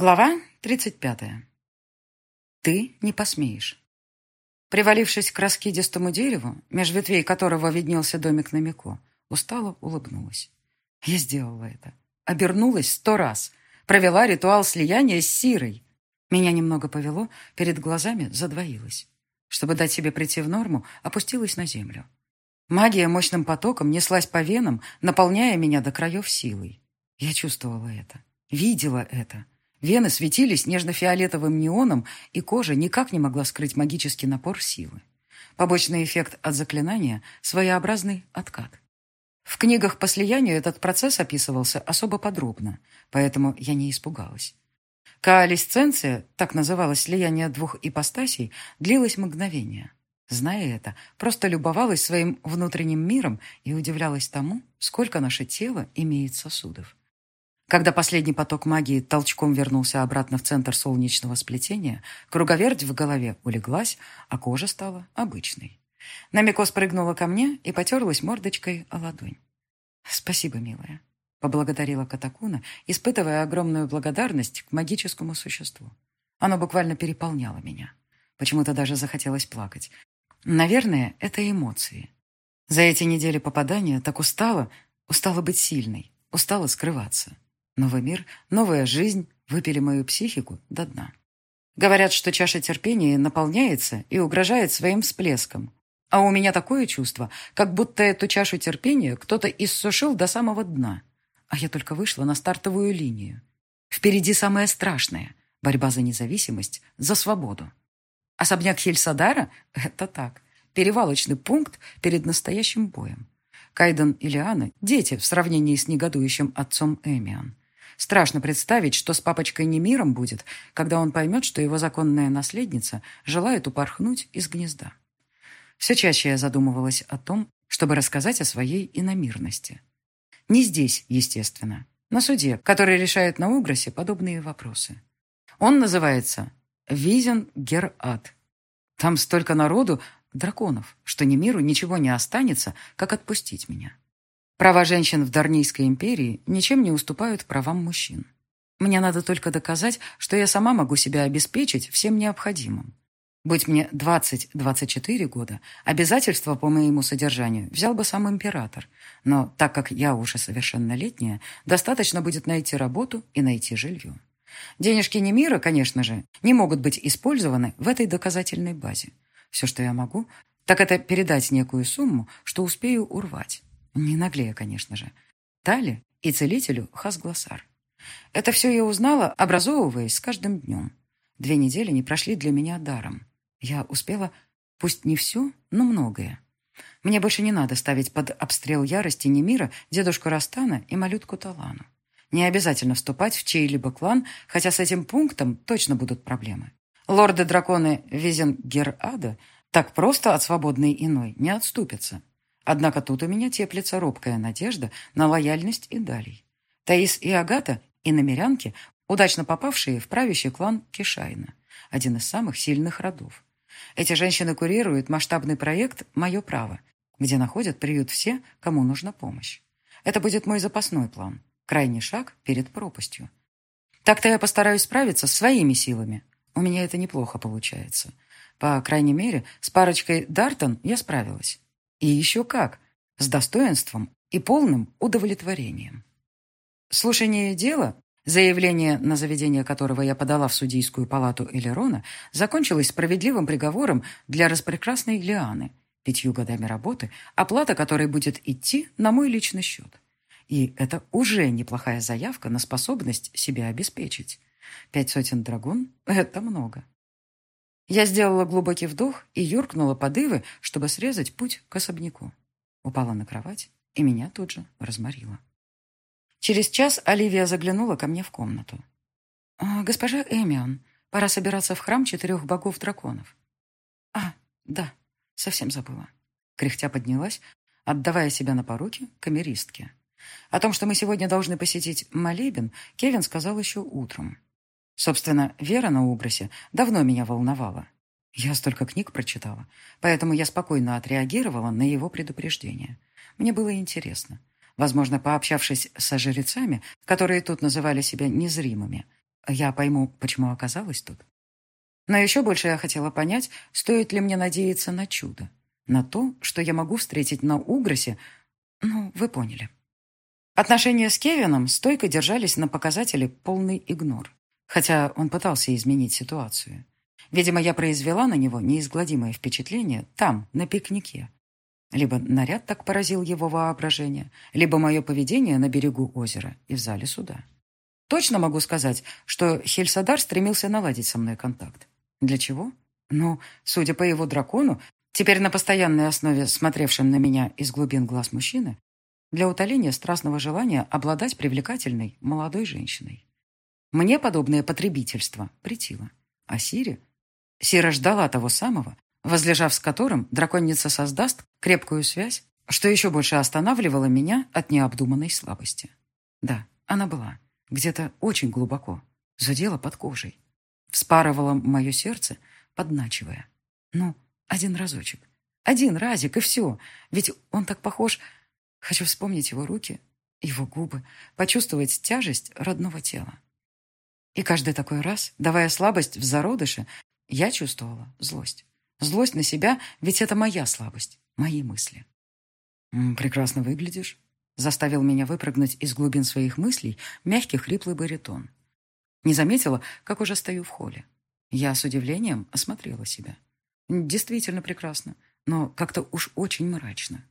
Глава 35. Ты не посмеешь. Привалившись к раскидистому дереву, меж ветвей которого виднелся домик на Мико, устало улыбнулась. Я сделала это. Обернулась сто раз. Провела ритуал слияния с Сирой. Меня немного повело, перед глазами задвоилось. Чтобы дать себе прийти в норму, опустилась на землю. Магия мощным потоком неслась по венам, наполняя меня до краев силой. Я чувствовала это. Видела это. Вены светились нежно-фиолетовым неоном, и кожа никак не могла скрыть магический напор силы. Побочный эффект от заклинания – своеобразный откат. В книгах по слиянию этот процесс описывался особо подробно, поэтому я не испугалась. Коалесценция, так называлось слияние двух ипостасей, длилась мгновение. Зная это, просто любовалась своим внутренним миром и удивлялась тому, сколько наше тело имеет сосудов. Когда последний поток магии толчком вернулся обратно в центр солнечного сплетения, круговерть в голове улеглась, а кожа стала обычной. Намико спрыгнула ко мне и потерлась мордочкой о ладонь. «Спасибо, милая», — поблагодарила Катакуна, испытывая огромную благодарность к магическому существу. Оно буквально переполняло меня. Почему-то даже захотелось плакать. Наверное, это эмоции. За эти недели попадания так устала, устала быть сильной, устала скрываться. Новый мир, новая жизнь выпили мою психику до дна. Говорят, что чаша терпения наполняется и угрожает своим всплеском. А у меня такое чувство, как будто эту чашу терпения кто-то иссушил до самого дна. А я только вышла на стартовую линию. Впереди самое страшное – борьба за независимость, за свободу. Особняк Хельсадара – это так, перевалочный пункт перед настоящим боем. Кайден и Лиана – дети в сравнении с негодующим отцом Эмиан. Страшно представить, что с папочкой Немиром будет, когда он поймет, что его законная наследница желает упорхнуть из гнезда. Все чаще я задумывалась о том, чтобы рассказать о своей иномирности. Не здесь, естественно. На суде, который решает на Угросе подобные вопросы. Он называется «Визен Гер-Ад». Там столько народу, драконов, что Немиру ничего не останется, как отпустить меня. Права женщин в Дарнийской империи ничем не уступают правам мужчин. Мне надо только доказать, что я сама могу себя обеспечить всем необходимым. Будь мне 20-24 года, обязательства по моему содержанию взял бы сам император. Но так как я уже совершеннолетняя, достаточно будет найти работу и найти жилье. Денежки Немира, конечно же, не могут быть использованы в этой доказательной базе. Все, что я могу, так это передать некую сумму, что успею урвать. Не наглее, конечно же. Тали и целителю Хасгласар. Это все я узнала, образовываясь с каждым днем. Две недели не прошли для меня даром. Я успела, пусть не все, но многое. Мне больше не надо ставить под обстрел ярости Немира дедушку Растана и малютку Талану. Не обязательно вступать в чей-либо клан, хотя с этим пунктом точно будут проблемы. Лорды-драконы Визенгер-Ада так просто от свободной иной не отступятся. Однако тут у меня теплится робкая надежда на лояльность и далей. Таис и Агата, и намерянки, удачно попавшие в правящий клан Кишайна, один из самых сильных родов. Эти женщины курируют масштабный проект «Мое право», где находят приют все, кому нужна помощь. Это будет мой запасной план, крайний шаг перед пропастью. Так-то я постараюсь справиться своими силами. У меня это неплохо получается. По крайней мере, с парочкой Дартон я справилась. И еще как, с достоинством и полным удовлетворением. Слушание дела, заявление, на заведение которого я подала в судейскую палату Элерона, закончилось справедливым приговором для распрекрасной Лианы, пятью годами работы, оплата которой будет идти на мой личный счет. И это уже неплохая заявка на способность себя обеспечить. Пять сотен драгун — это много. Я сделала глубокий вдох и юркнула под ивы, чтобы срезать путь к особняку. Упала на кровать, и меня тут же разморило. Через час Оливия заглянула ко мне в комнату. «А, «Госпожа Эмион, пора собираться в храм четырех богов-драконов». «А, да, совсем забыла». Кряхтя поднялась, отдавая себя на поруки камеристке. О том, что мы сегодня должны посетить молебен, Кевин сказал еще утром. Собственно, Вера на Убросе давно меня волновала. Я столько книг прочитала, поэтому я спокойно отреагировала на его предупреждение. Мне было интересно. Возможно, пообщавшись со жрецами, которые тут называли себя незримыми, я пойму, почему оказалась тут. Но еще больше я хотела понять, стоит ли мне надеяться на чудо. На то, что я могу встретить на Угросе. Ну, вы поняли. Отношения с Кевином стойко держались на показателе полный игнор. Хотя он пытался изменить ситуацию. Видимо, я произвела на него неизгладимое впечатление там, на пикнике. Либо наряд так поразил его воображение, либо мое поведение на берегу озера и в зале суда. Точно могу сказать, что Хельсадар стремился наладить со мной контакт. Для чего? Ну, судя по его дракону, теперь на постоянной основе смотревшим на меня из глубин глаз мужчины, для утоления страстного желания обладать привлекательной молодой женщиной. Мне подобное потребительство притило. А Сири? Сира ждала того самого, возлежав с которым драконица создаст крепкую связь, что еще больше останавливало меня от необдуманной слабости. Да, она была. Где-то очень глубоко. Задела под кожей. Вспарывала мое сердце, подначивая. Ну, один разочек. Один разик, и все. Ведь он так похож... Хочу вспомнить его руки, его губы, почувствовать тяжесть родного тела. И каждый такой раз, давая слабость в зародыше, я чувствовала злость. Злость на себя, ведь это моя слабость, мои мысли. «Прекрасно выглядишь», — заставил меня выпрыгнуть из глубин своих мыслей мягкий хриплый баритон. Не заметила, как уже стою в холле. Я с удивлением осмотрела себя. Действительно прекрасно, но как-то уж очень мрачно.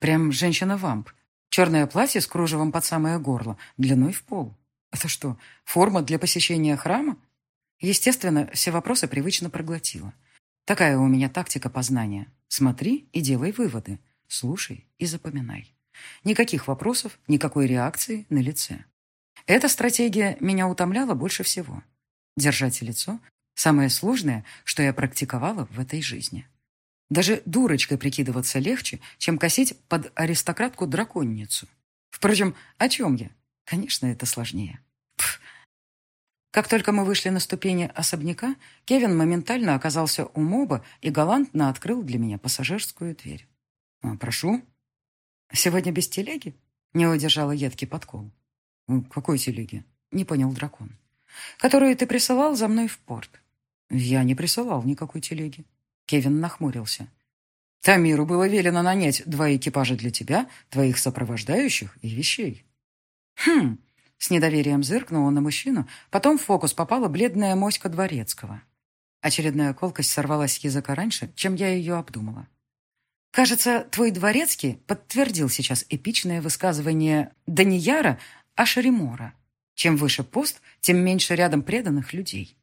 Прям женщина-вамп. Черное платье с кружевом под самое горло, длиной в пол. Это что, форма для посещения храма? Естественно, все вопросы привычно проглотила. Такая у меня тактика познания. Смотри и делай выводы. Слушай и запоминай. Никаких вопросов, никакой реакции на лице. Эта стратегия меня утомляла больше всего. Держать лицо – самое сложное, что я практиковала в этой жизни. Даже дурочкой прикидываться легче, чем косить под аристократку-драконницу. Впрочем, о чем я? Конечно, это сложнее. Пф. Как только мы вышли на ступени особняка, Кевин моментально оказался у моба и галантно открыл для меня пассажирскую дверь. «А, «Прошу». «Сегодня без телеги?» — не удержала едкий подкол. «Какой телеги?» — не понял дракон. «Которую ты присылал за мной в порт». «Я не присылал никакой телеги». Кевин нахмурился. «Тамиру было велено нанять два экипажа для тебя, твоих сопровождающих и вещей». «Хм!» — с недоверием зыркнула на мужчину, потом в фокус попала бледная моська дворецкого. Очередная колкость сорвалась с языка раньше, чем я ее обдумала. «Кажется, твой дворецкий подтвердил сейчас эпичное высказывание Данияра Ашаримора. Чем выше пост, тем меньше рядом преданных людей.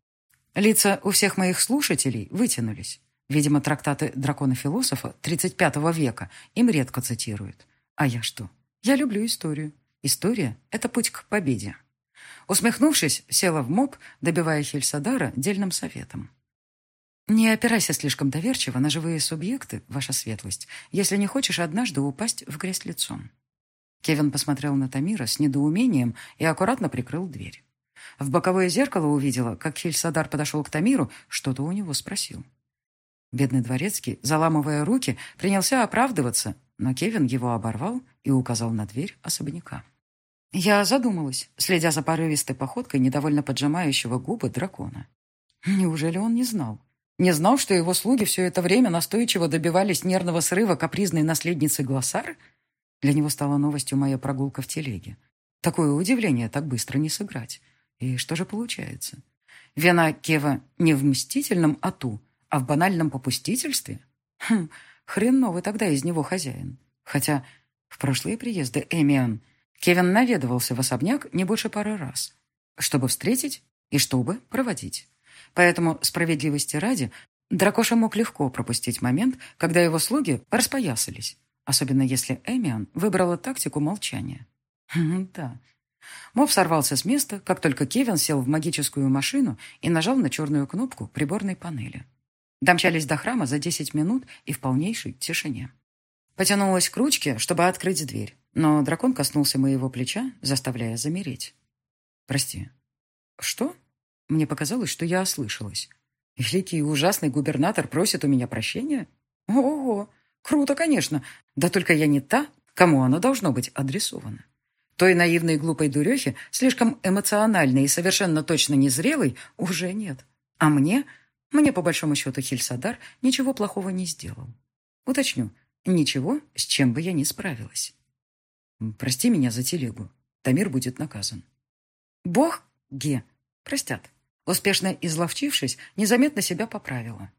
Лица у всех моих слушателей вытянулись. Видимо, трактаты дракона-философа 35 века им редко цитируют. А я что? Я люблю историю. История — это путь к победе. Усмехнувшись, села в моб, добивая Хельсадара дельным советом. «Не опирайся слишком доверчиво на живые субъекты, ваша светлость, если не хочешь однажды упасть в грязь лицом. Кевин посмотрел на Тамира с недоумением и аккуратно прикрыл дверь. В боковое зеркало увидела, как Хельсадар подошел к Тамиру, что-то у него спросил. Бедный дворецкий, заламывая руки, принялся оправдываться, но Кевин его оборвал и указал на дверь особняка. Я задумалась, следя за порывистой походкой недовольно поджимающего губы дракона. Неужели он не знал? Не знал, что его слуги все это время настойчиво добивались нервного срыва капризной наследницы Глоссар? Для него стала новостью моя прогулка в телеге. Такое удивление так быстро не сыграть. И что же получается? Вина Кева не в мстительном ату, а в банальном попустительстве? Хм, хреновый тогда из него хозяин. Хотя в прошлые приезды Эмиан Кевин наведывался в особняк не больше пары раз, чтобы встретить и чтобы проводить. Поэтому, справедливости ради, Дракоша мог легко пропустить момент, когда его слуги распоясались, особенно если Эмиан выбрала тактику молчания. Да. Моб сорвался с места, как только Кевин сел в магическую машину и нажал на черную кнопку приборной панели. Домчались до храма за 10 минут и в полнейшей тишине. Потянулась к ручке, чтобы открыть дверь, но дракон коснулся моего плеча, заставляя замереть. «Прости». «Что?» Мне показалось, что я ослышалась. Великий и ужасный губернатор просит у меня прощения? Ого, круто, конечно. Да только я не та, кому оно должно быть адресовано. Той наивной глупой дурехи, слишком эмоциональной и совершенно точно незрелой, уже нет. А мне, мне по большому счету Хильсадар ничего плохого не сделал. Уточню, ничего, с чем бы я не справилась. Прости меня за телегу. Тамир будет наказан. Бог, Ге, простят. Успешно изловчившись, незаметно себя поправила.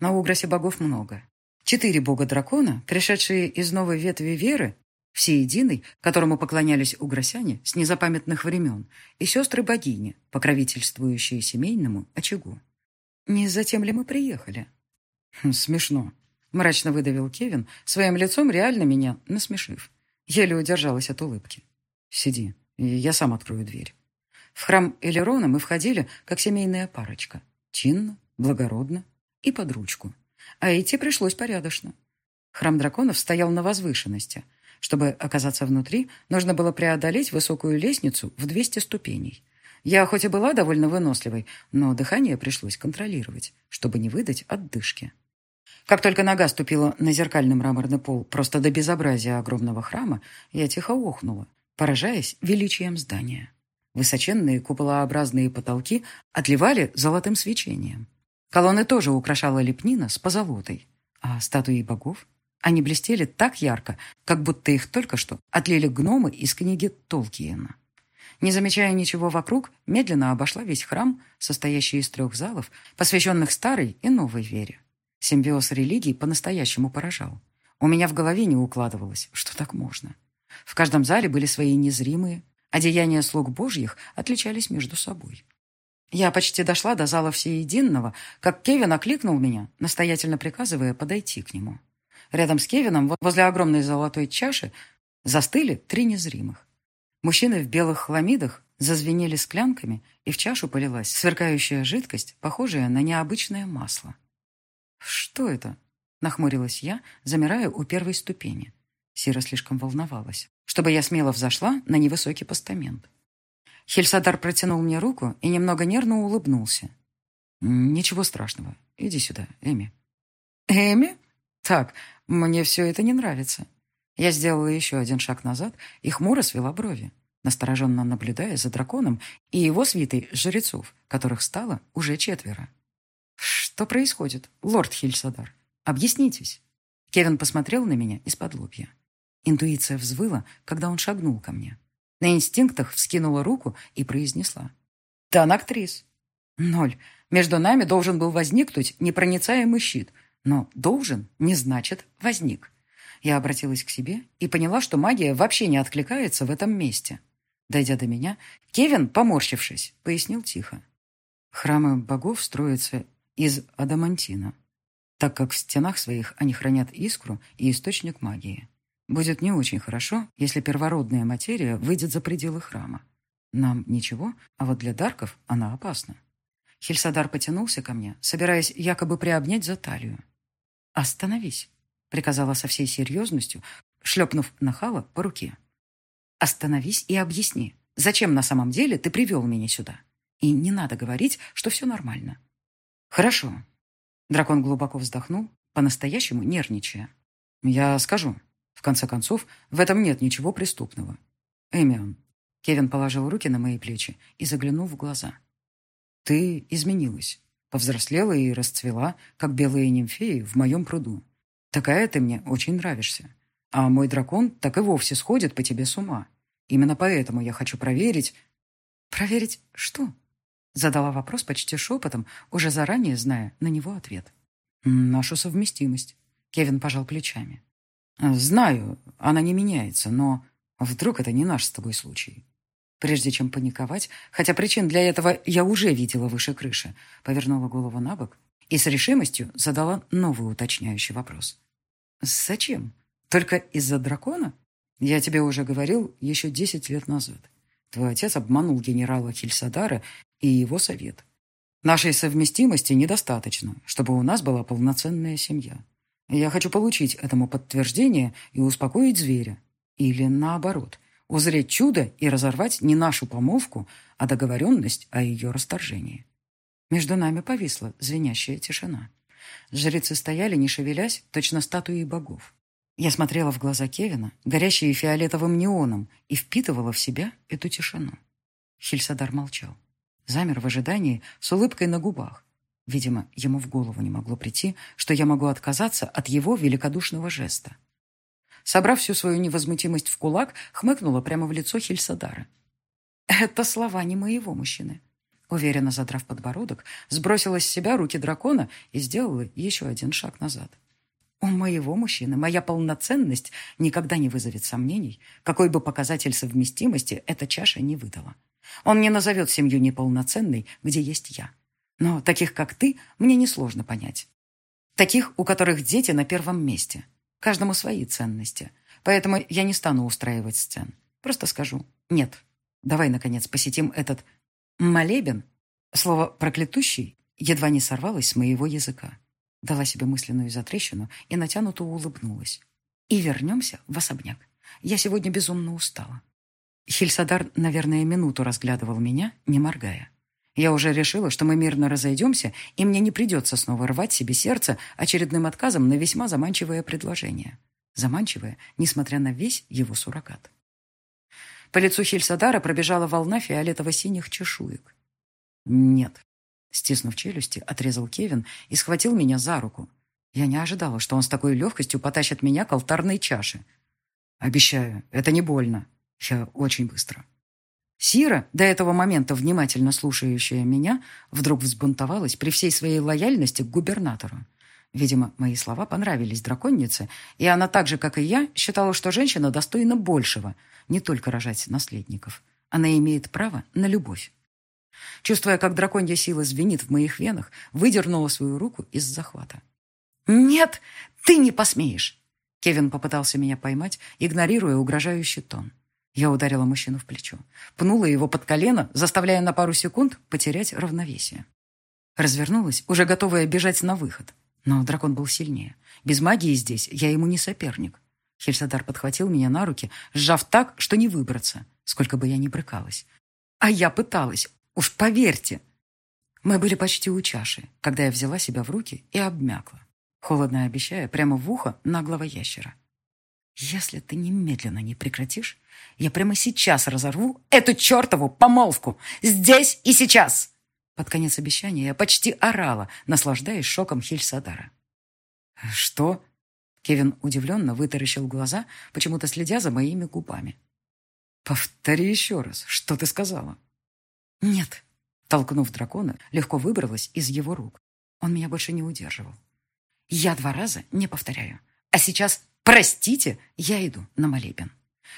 На Угросе богов много. Четыре бога-дракона, пришедшие из новой ветви веры, всеединый, которому поклонялись угросяне с незапамятных времен, и сестры-богини, покровительствующие семейному очагу. Не затем ли мы приехали? Хм, смешно. Мрачно выдавил Кевин, своим лицом реально меня насмешив. Еле удержалась от улыбки. Сиди, я сам открою дверь. В храм Элерона мы входили, как семейная парочка. Чинно, благородно и под ручку. А идти пришлось порядочно. Храм драконов стоял на возвышенности, чтобы оказаться внутри, нужно было преодолеть высокую лестницу в 200 ступеней. Я хоть и была довольно выносливой, но дыхание пришлось контролировать, чтобы не выдать отдышки. Как только нога ступила на зеркальный мраморный пол просто до безобразия огромного храма, я тихо охнула, поражаясь величием здания. Высоченные куполообразные потолки отливали золотым свечением. Колонны тоже украшала лепнина с позолотой, а статуи богов они блестели так ярко, как будто их только что отлили гномы из книги Толкиена. Не замечая ничего вокруг, медленно обошла весь храм, состоящий из трех залов, посвященных старой и новой вере. Симбиоз религий по-настоящему поражал. У меня в голове не укладывалось, что так можно. В каждом зале были свои незримые, а деяния слуг божьих отличались между собой. Я почти дошла до зала всеединного, как Кевин окликнул меня, настоятельно приказывая подойти к нему. Рядом с Кевином, возле огромной золотой чаши, застыли три незримых. Мужчины в белых хламидах зазвенели склянками, и в чашу полилась сверкающая жидкость, похожая на необычное масло. «Что это?» — нахмурилась я, замирая у первой ступени. Сира слишком волновалась, чтобы я смело взошла на невысокий постамент. Хельсадар протянул мне руку и немного нервно улыбнулся. «Ничего страшного. Иди сюда, Эми». «Эми? Так, мне все это не нравится. Я сделала еще один шаг назад и хмуро свела брови, настороженно наблюдая за драконом и его свитой жрецов, которых стало уже четверо. «Что происходит, лорд Хильсадар? Объяснитесь». Кевин посмотрел на меня из-под лобья. Интуиция взвыла, когда он шагнул ко мне. На инстинктах вскинула руку и произнесла. «Дан актрис». «Ноль. Между нами должен был возникнуть непроницаемый щит — но «должен» не значит «возник». Я обратилась к себе и поняла, что магия вообще не откликается в этом месте. Дойдя до меня, Кевин, поморщившись, пояснил тихо. Храмы богов строятся из адамантина, так как в стенах своих они хранят искру и источник магии. Будет не очень хорошо, если первородная материя выйдет за пределы храма. Нам ничего, а вот для дарков она опасна. Хельсадар потянулся ко мне, собираясь якобы приобнять за талию. «Остановись», — приказала со всей серьезностью, шлепнув нахала по руке. «Остановись и объясни, зачем на самом деле ты привел меня сюда? И не надо говорить, что все нормально». «Хорошо». Дракон глубоко вздохнул, по-настоящему нервничая. «Я скажу. В конце концов, в этом нет ничего преступного. Эмион». Кевин положил руки на мои плечи и заглянул в глаза. «Ты изменилась повзрослела и расцвела, как белые нимфеи в моем пруду. Такая ты мне очень нравишься. А мой дракон так и вовсе сходит по тебе с ума. Именно поэтому я хочу проверить... Проверить что? Задала вопрос почти шепотом, уже заранее зная на него ответ. Нашу совместимость. Кевин пожал плечами. Знаю, она не меняется, но вдруг это не наш с тобой случай. Прежде чем паниковать, хотя причин для этого я уже видела выше крыши, повернула голову на бок и с решимостью задала новый уточняющий вопрос. «Зачем? Только из-за дракона? Я тебе уже говорил еще десять лет назад. Твой отец обманул генерала Хильсадара и его совет. Нашей совместимости недостаточно, чтобы у нас была полноценная семья. Я хочу получить этому подтверждение и успокоить зверя. Или наоборот, узреть чудо и разорвать не нашу помолвку, а договоренность о ее расторжении. Между нами повисла звенящая тишина. Жрецы стояли, не шевелясь, точно статуи богов. Я смотрела в глаза Кевина, горящие фиолетовым неоном, и впитывала в себя эту тишину. Хильсадар молчал. Замер в ожидании с улыбкой на губах. Видимо, ему в голову не могло прийти, что я могу отказаться от его великодушного жеста. Собрав всю свою невозмутимость в кулак, хмыкнула прямо в лицо Хильсадара. «Это слова не моего мужчины». Уверенно задрав подбородок, сбросила с себя руки дракона и сделала еще один шаг назад. У моего мужчины моя полноценность никогда не вызовет сомнений, какой бы показатель совместимости эта чаша не выдала. Он не назовет семью неполноценной, где есть я. Но таких, как ты, мне несложно понять. Таких, у которых дети на первом месте. Каждому свои ценности. Поэтому я не стану устраивать сцен. Просто скажу «нет». Давай, наконец, посетим этот молебен. Слово «проклятущий» едва не сорвалось с моего языка. Дала себе мысленную затрещину и натянуто улыбнулась. И вернемся в особняк. Я сегодня безумно устала. Хильсадар, наверное, минуту разглядывал меня, не моргая. Я уже решила, что мы мирно разойдемся, и мне не придется снова рвать себе сердце очередным отказом на весьма заманчивое предложение. Заманчивое, несмотря на весь его суррогат. По лицу Хильсадара пробежала волна фиолетово-синих чешуек. «Нет», Стиснув челюсти, отрезал Кевин и схватил меня за руку. Я не ожидала, что он с такой легкостью потащит меня к алтарной чаше. Обещаю, это не больно. Я очень быстро. Сира, до этого момента внимательно слушающая меня, вдруг взбунтовалась при всей своей лояльности к губернатору. Видимо, мои слова понравились драконнице, и она так же, как и я, считала, что женщина достойна большего, не только рожать наследников. Она имеет право на любовь. Чувствуя, как драконья сила звенит в моих венах, выдернула свою руку из захвата. «Нет, ты не посмеешь!» Кевин попытался меня поймать, игнорируя угрожающий тон. Я ударила мужчину в плечо, пнула его под колено, заставляя на пару секунд потерять равновесие. Развернулась, уже готовая бежать на выход. Но дракон был сильнее. Без магии здесь я ему не соперник. Хельсадар подхватил меня на руки, сжав так, что не выбраться, сколько бы я ни брыкалась. А я пыталась, Уж поверьте. Мы были почти у чаши, когда я взяла себя в руки и обмякла, холодно обещая прямо в ухо наглого ящера. Если ты немедленно не прекратишь, я прямо сейчас разорву эту чертову помолвку. Здесь и сейчас. Под конец обещания я почти орала, наслаждаясь шоком Хильсадара. «Что?» Кевин удивленно вытаращил глаза, почему-то следя за моими губами. «Повтори еще раз, что ты сказала?» «Нет». Толкнув дракона, легко выбралась из его рук. Он меня больше не удерживал. «Я два раза не повторяю. А сейчас, простите, я иду на молебен».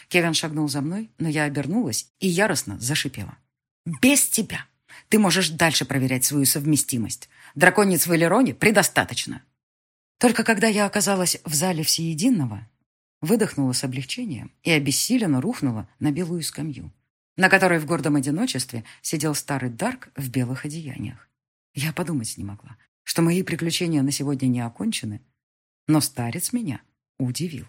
Кевин шагнул за мной, но я обернулась и яростно зашипела. «Без тебя! Ты можешь дальше проверять свою совместимость. Драконец в Элероне предостаточно». Только когда я оказалась в зале всеединого, выдохнула с облегчением и обессиленно рухнула на белую скамью, на которой в гордом одиночестве сидел старый Дарк в белых одеяниях. Я подумать не могла, что мои приключения на сегодня не окончены, но старец меня удивил.